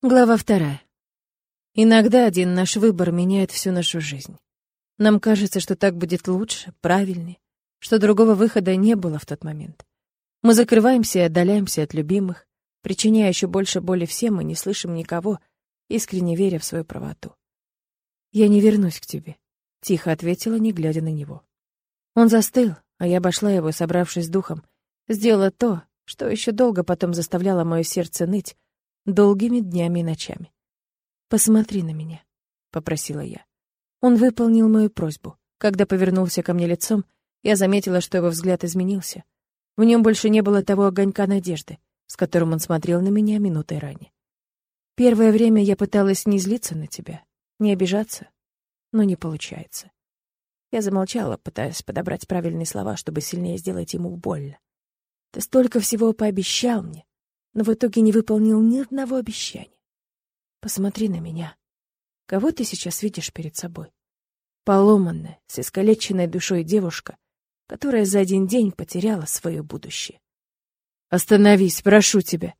Глава вторая. Иногда один наш выбор меняет всю нашу жизнь. Нам кажется, что так будет лучше, правильнее, что другого выхода не было в тот момент. Мы закрываемся и отдаляемся от любимых, причиняя еще больше боли всем и не слышим никого, искренне веря в свою правоту. «Я не вернусь к тебе», — тихо ответила, не глядя на него. Он застыл, а я обошла его, собравшись с духом, сделала то, что еще долго потом заставляло мое сердце ныть, долгими днями и ночами. «Посмотри на меня», — попросила я. Он выполнил мою просьбу. Когда повернулся ко мне лицом, я заметила, что его взгляд изменился. В нем больше не было того огонька надежды, с которым он смотрел на меня минутой ранее. Первое время я пыталась не злиться на тебя, не обижаться, но не получается. Я замолчала, пытаясь подобрать правильные слова, чтобы сильнее сделать ему больно. Ты столько всего пообещал мне, но в итоге не выполнил ни одного обещания. Посмотри на меня. Кого ты сейчас видишь перед собой? Поломанная, с искалеченной душой девушка, которая за один день потеряла свое будущее. Остановись, прошу тебя.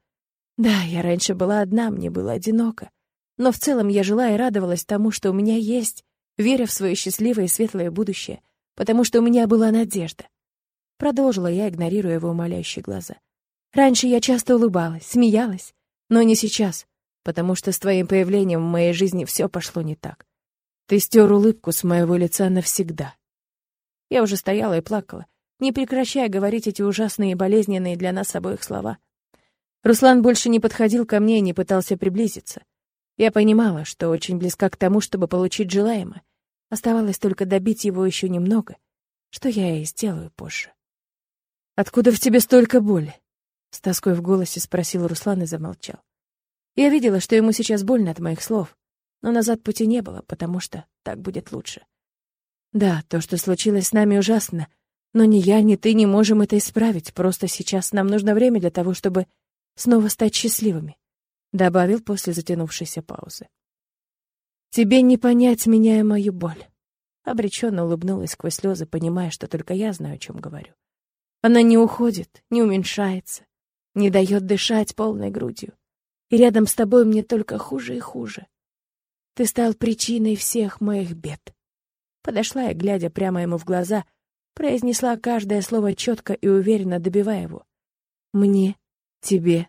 Да, я раньше была одна, мне было одиноко. Но в целом я жила и радовалась тому, что у меня есть, веря в свое счастливое и светлое будущее, потому что у меня была надежда. Продолжила я, игнорируя его умоляющие глаза. Раньше я часто улыбалась, смеялась, но не сейчас, потому что с твоим появлением в моей жизни все пошло не так. Ты стер улыбку с моего лица навсегда. Я уже стояла и плакала, не прекращая говорить эти ужасные и болезненные для нас обоих слова. Руслан больше не подходил ко мне и не пытался приблизиться. Я понимала, что очень близка к тому, чтобы получить желаемое. Оставалось только добить его еще немного, что я и сделаю позже. «Откуда в тебе столько боли?» С тоской в голосе спросил Руслан и замолчал. Я видела, что ему сейчас больно от моих слов, но назад пути не было, потому что так будет лучше. Да, то, что случилось с нами, ужасно, но ни я, ни ты не можем это исправить, просто сейчас нам нужно время для того, чтобы снова стать счастливыми, добавил после затянувшейся паузы. Тебе не понять меня и мою боль. Обреченно улыбнулась сквозь слезы, понимая, что только я знаю, о чем говорю. Она не уходит, не уменьшается, не дает дышать полной грудью. И рядом с тобой мне только хуже и хуже. Ты стал причиной всех моих бед. Подошла и, глядя прямо ему в глаза, произнесла каждое слово четко и уверенно, добивая его. Мне, тебе,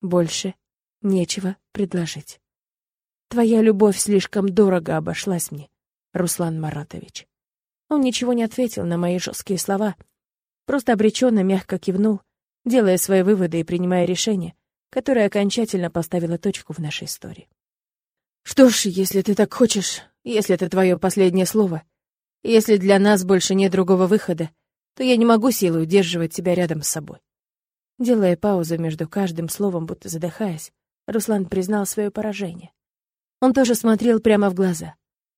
больше нечего предложить. Твоя любовь слишком дорого обошлась мне, Руслан Маратович. Он ничего не ответил на мои жесткие слова, просто обреченно мягко кивнул, делая свои выводы и принимая решение, которое окончательно поставило точку в нашей истории. «Что ж, если ты так хочешь, если это твое последнее слово, если для нас больше нет другого выхода, то я не могу силой удерживать тебя рядом с собой». Делая паузу между каждым словом, будто задыхаясь, Руслан признал свое поражение. Он тоже смотрел прямо в глаза,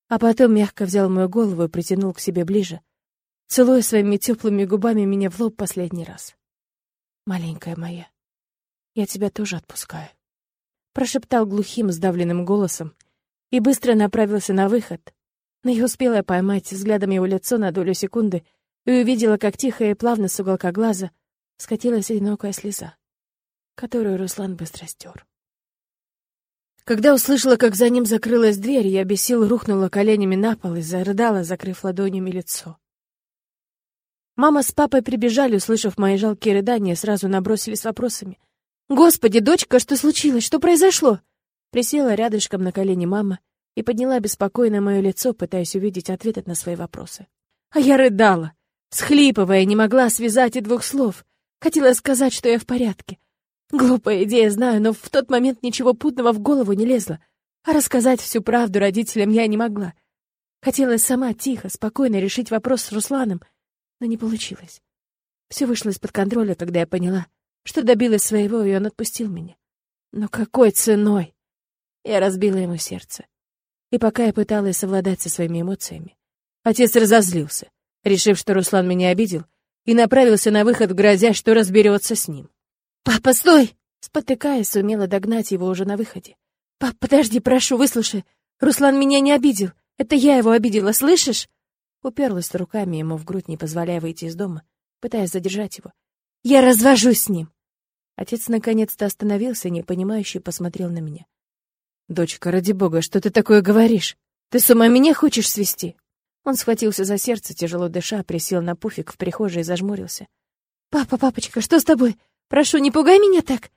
а потом мягко взял мою голову и притянул к себе ближе, целуя своими теплыми губами меня в лоб последний раз маленькая моя, я тебя тоже отпускаю», — прошептал глухим, сдавленным голосом и быстро направился на выход. Но я успела поймать взглядом его лицо на долю секунды и увидела, как тихо и плавно с уголка глаза скатилась одинокая слеза, которую Руслан быстро стер. Когда услышала, как за ним закрылась дверь, я без сил рухнула коленями на пол и зарыдала, закрыв ладонями лицо. Мама с папой прибежали, услышав мои жалкие рыдания, сразу набросились с вопросами. «Господи, дочка, что случилось? Что произошло?» Присела рядышком на колени мама и подняла беспокойно мое лицо, пытаясь увидеть ответы на свои вопросы. А я рыдала, схлипывая, не могла связать и двух слов. Хотела сказать, что я в порядке. Глупая идея, знаю, но в тот момент ничего путного в голову не лезло. А рассказать всю правду родителям я не могла. Хотела сама тихо, спокойно решить вопрос с Русланом, но не получилось. Все вышло из-под контроля, когда я поняла, что добилась своего, и он отпустил меня. Но какой ценой? Я разбила ему сердце. И пока я пыталась совладать со своими эмоциями, отец разозлился, решив, что Руслан меня обидел, и направился на выход, грозя, что разберется с ним. «Папа, стой!» Спотыкаясь, сумела догнать его уже на выходе. «Пап, подожди, прошу, выслушай. Руслан меня не обидел. Это я его обидела, слышишь?» Уперлась руками ему в грудь, не позволяя выйти из дома, пытаясь задержать его. «Я развожусь с ним!» Отец наконец-то остановился, непонимающе посмотрел на меня. Дочка, ради бога, что ты такое говоришь? Ты с ума меня хочешь свести? Он схватился за сердце, тяжело дыша, присел на пуфик в прихожей и зажмурился. «Папа, папочка, что с тобой? Прошу, не пугай меня так!»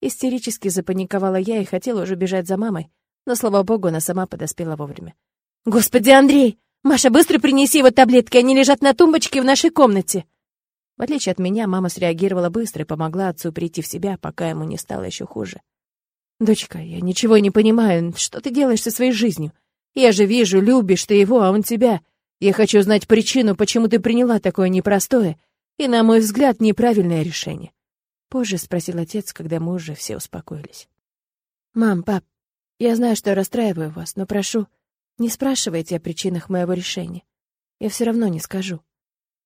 Истерически запаниковала я и хотела уже бежать за мамой, но, слава богу, она сама подоспела вовремя. «Господи, Андрей! Маша, быстро принеси его таблетки, они лежат на тумбочке в нашей комнате!» В отличие от меня, мама среагировала быстро и помогла отцу прийти в себя, пока ему не стало еще хуже. «Дочка, я ничего не понимаю. Что ты делаешь со своей жизнью? Я же вижу, любишь ты его, а он тебя. Я хочу знать причину, почему ты приняла такое непростое и, на мой взгляд, неправильное решение». Позже спросил отец, когда мы уже все успокоились. «Мам, пап, я знаю, что расстраиваю вас, но прошу, не спрашивайте о причинах моего решения. Я все равно не скажу.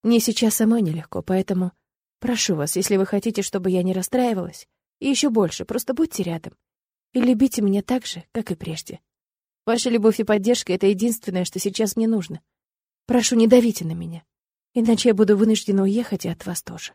Мне сейчас самой нелегко, поэтому прошу вас, если вы хотите, чтобы я не расстраивалась, и еще больше, просто будьте рядом. И любите меня так же, как и прежде. Ваша любовь и поддержка — это единственное, что сейчас мне нужно. Прошу, не давите на меня, иначе я буду вынуждена уехать и от вас тоже.